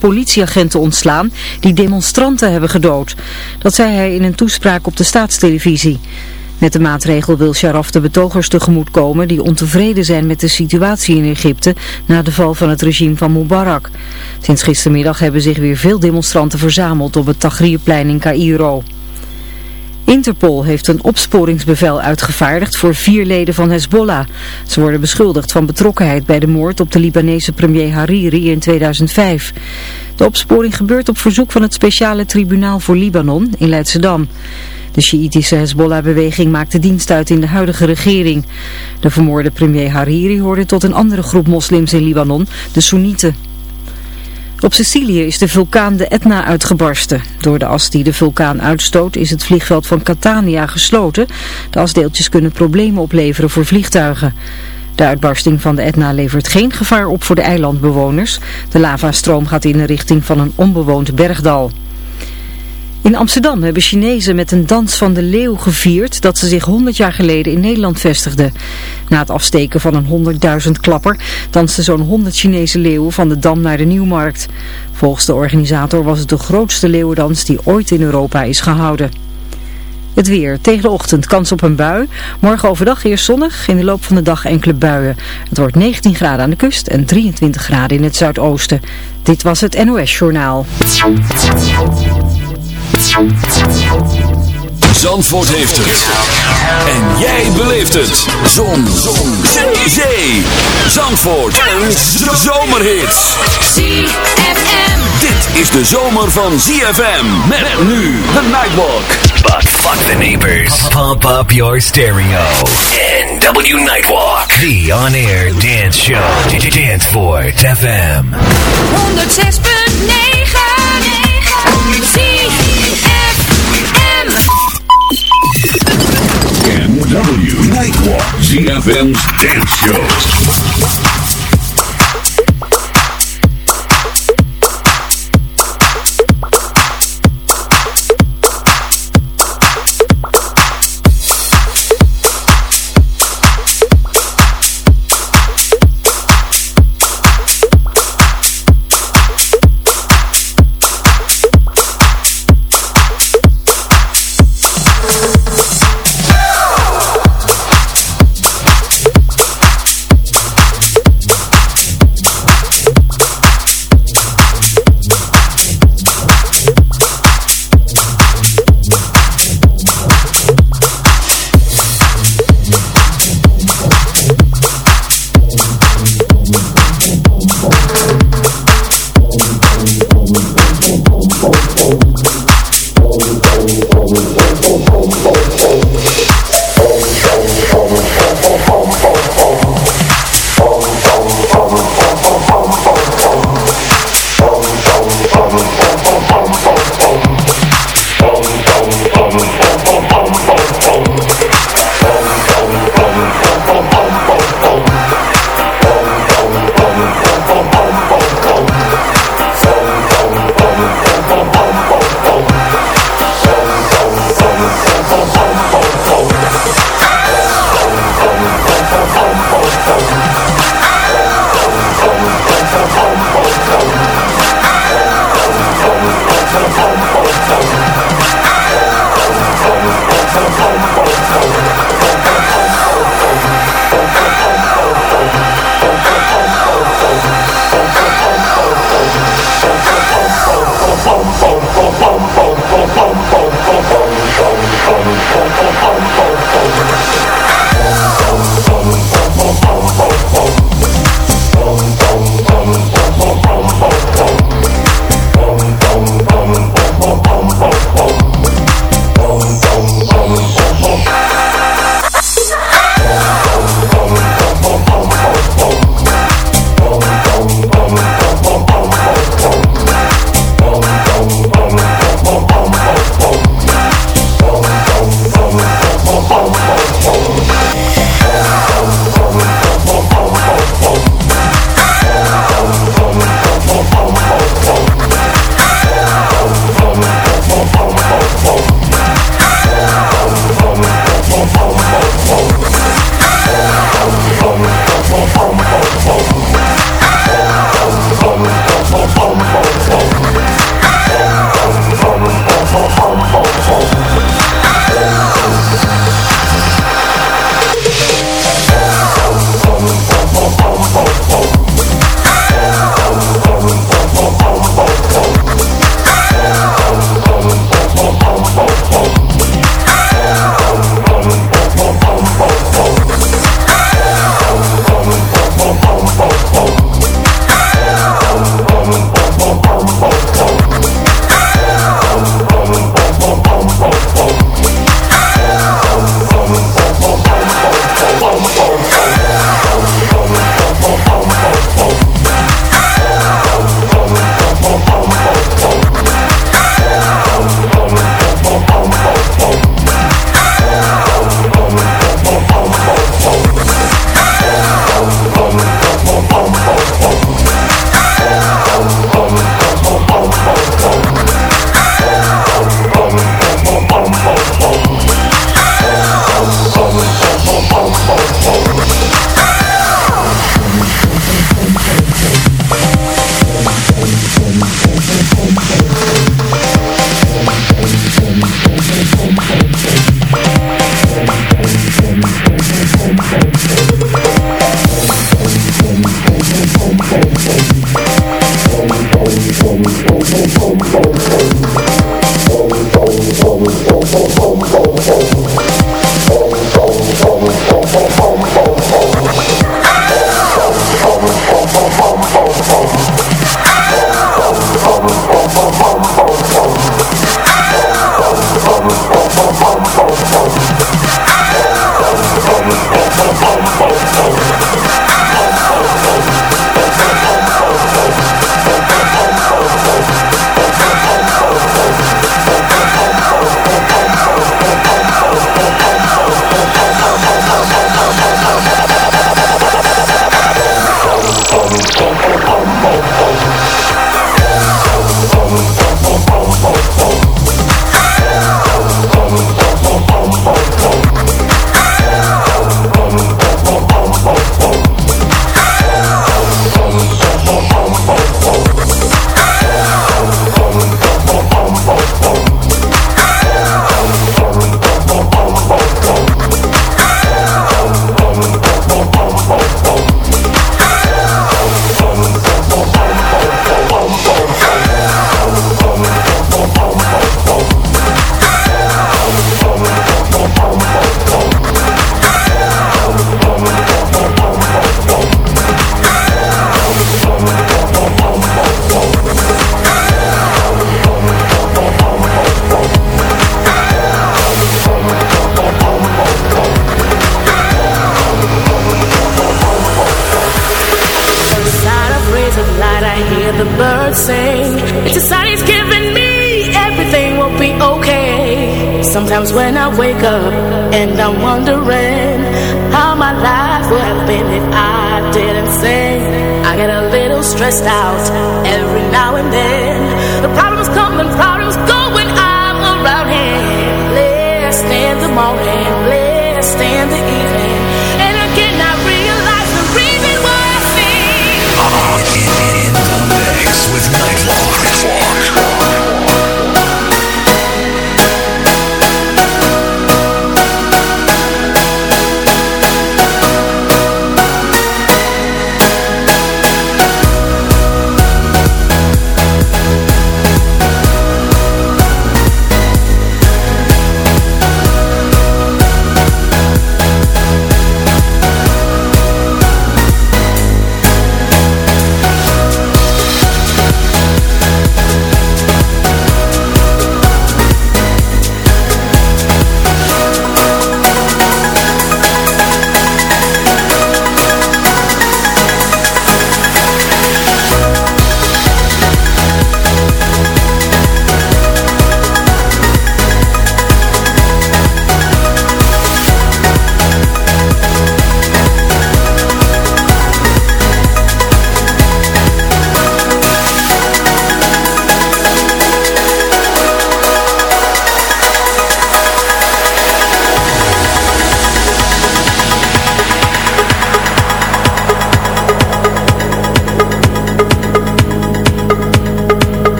politieagenten ontslaan die demonstranten hebben gedood. Dat zei hij in een toespraak op de staatstelevisie. Met de maatregel wil Sharaf de betogers tegemoetkomen die ontevreden zijn met de situatie in Egypte na de val van het regime van Mubarak. Sinds gistermiddag hebben zich weer veel demonstranten verzameld op het Tahrirplein in Cairo. Interpol heeft een opsporingsbevel uitgevaardigd voor vier leden van Hezbollah. Ze worden beschuldigd van betrokkenheid bij de moord op de Libanese premier Hariri in 2005. De opsporing gebeurt op verzoek van het speciale tribunaal voor Libanon in Leidschendam. De Sjiitische Hezbollah-beweging maakte dienst uit in de huidige regering. De vermoorde premier Hariri hoorde tot een andere groep moslims in Libanon, de Soenieten. Op Sicilië is de vulkaan de Etna uitgebarsten. Door de as die de vulkaan uitstoot is het vliegveld van Catania gesloten. De asdeeltjes kunnen problemen opleveren voor vliegtuigen. De uitbarsting van de Etna levert geen gevaar op voor de eilandbewoners. De lavastroom gaat in de richting van een onbewoond bergdal. In Amsterdam hebben Chinezen met een dans van de leeuw gevierd dat ze zich 100 jaar geleden in Nederland vestigden. Na het afsteken van een 100.000 klapper dansten zo'n 100 Chinese leeuwen van de Dam naar de Nieuwmarkt. Volgens de organisator was het de grootste leeuwendans die ooit in Europa is gehouden. Het weer. Tegen de ochtend kans op een bui. Morgen overdag eerst zonnig. In de loop van de dag enkele buien. Het wordt 19 graden aan de kust en 23 graden in het zuidoosten. Dit was het NOS Journaal. Zandvoort heeft het. En jij beleeft het. Zon. Zon. Zee. Zandvoort. Een zomerhit. ZFM. Dit is de zomer van ZFM. Met nu de Nightwalk. But fuck the neighbors. Pump up your stereo. NW Nightwalk. The on-air dance show. Danceport FM. 106.9 NW Nightwalk. ZFM's dance show.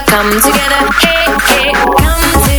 come together, hey, hey, come together.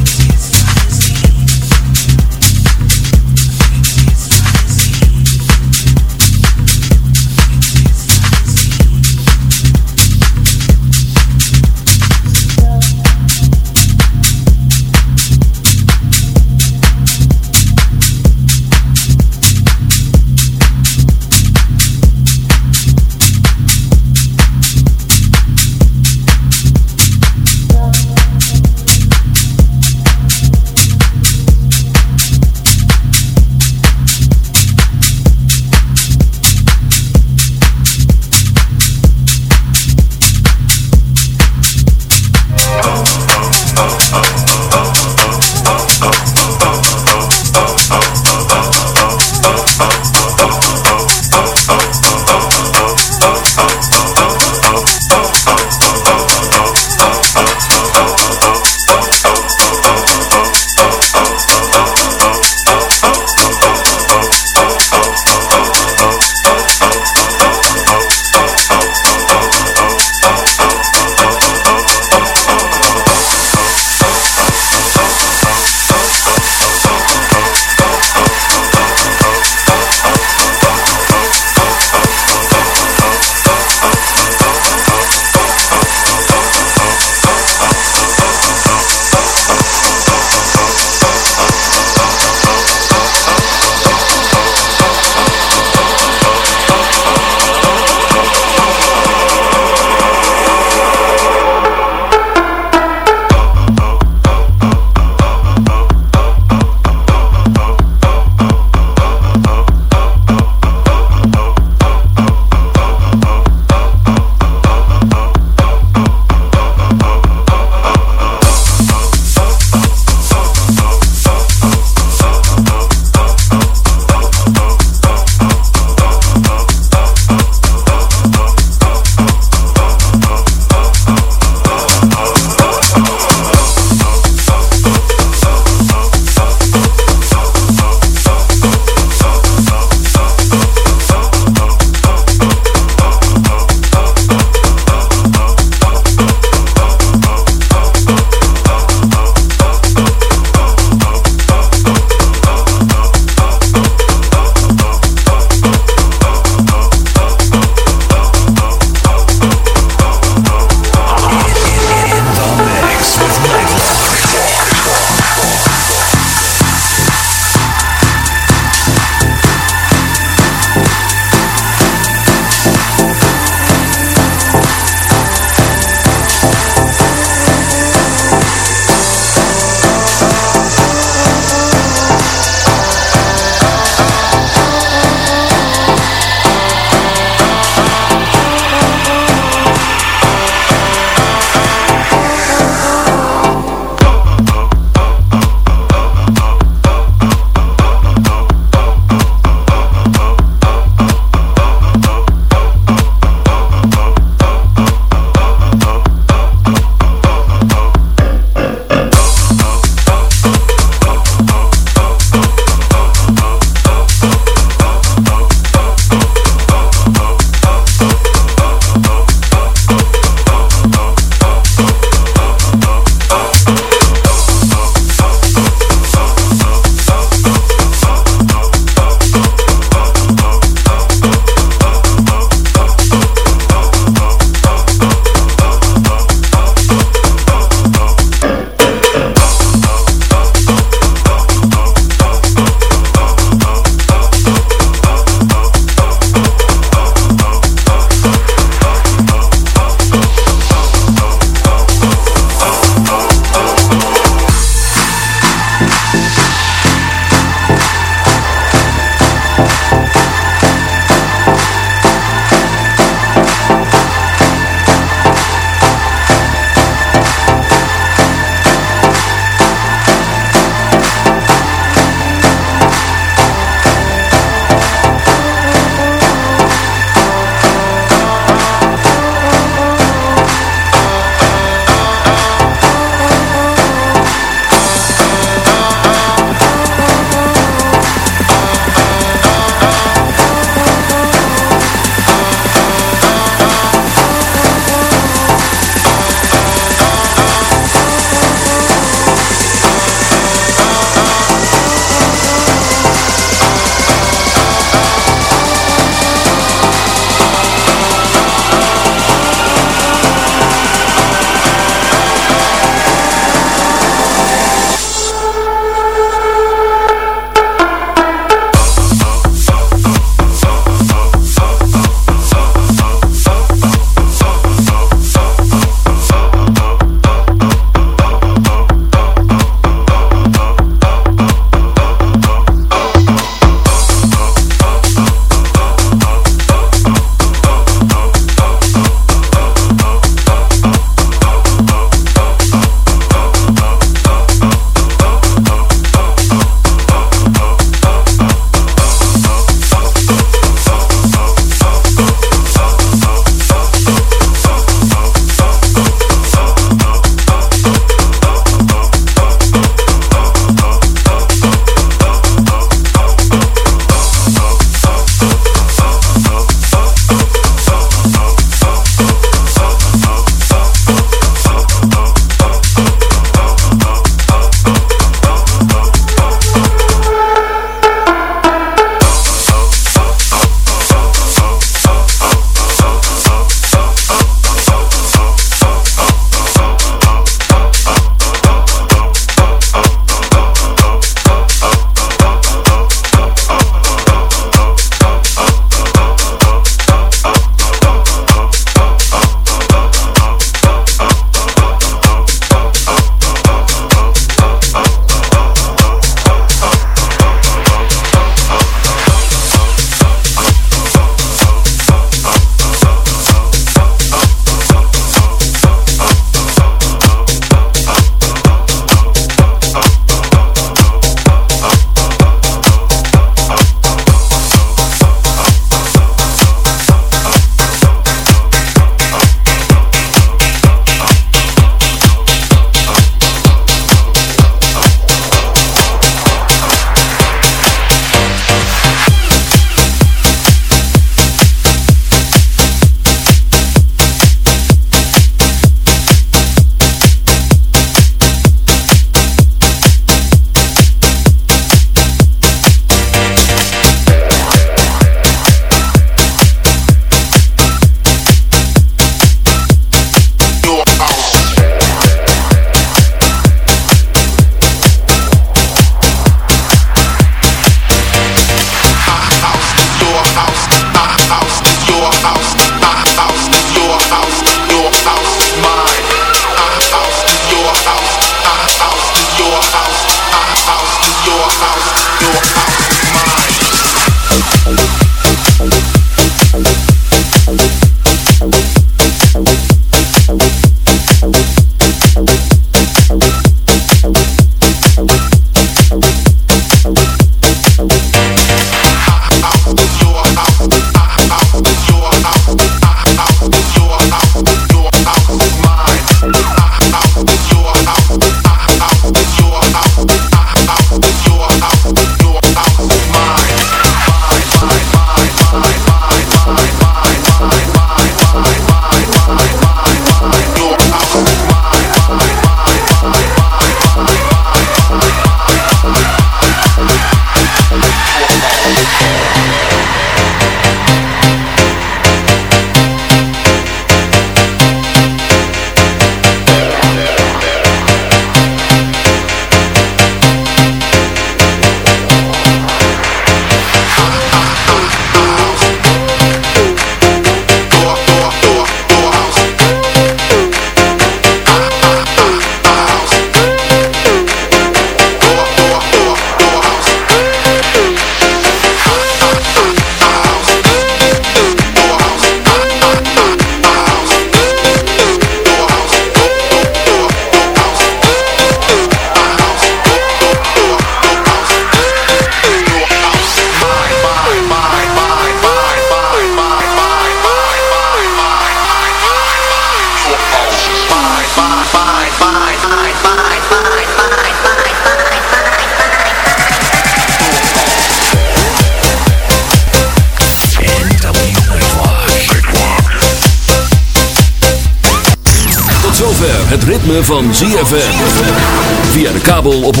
ZFM. Via de kabel op 104.5.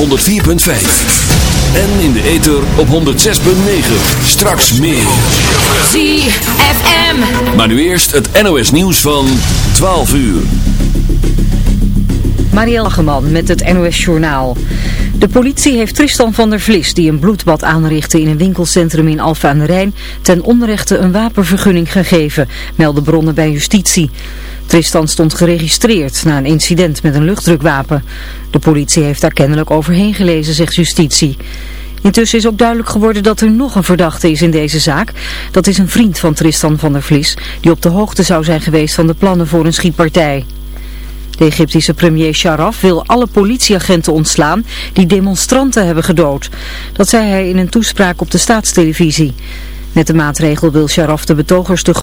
En in de ether op 106.9. Straks meer. ZFM. Maar nu eerst het NOS nieuws van 12 uur. Marielle Hageman met het NOS Journaal. De politie heeft Tristan van der Vlis, die een bloedbad aanrichtte in een winkelcentrum in Alphen aan de Rijn, ten onrechte een wapenvergunning gegeven, melden bronnen bij justitie. Tristan stond geregistreerd na een incident met een luchtdrukwapen. De politie heeft daar kennelijk overheen gelezen, zegt justitie. Intussen is ook duidelijk geworden dat er nog een verdachte is in deze zaak. Dat is een vriend van Tristan van der Vlis, die op de hoogte zou zijn geweest van de plannen voor een schietpartij. De Egyptische premier Sharaf wil alle politieagenten ontslaan die demonstranten hebben gedood. Dat zei hij in een toespraak op de staatstelevisie. Met de maatregel wil Sharaf de betogers te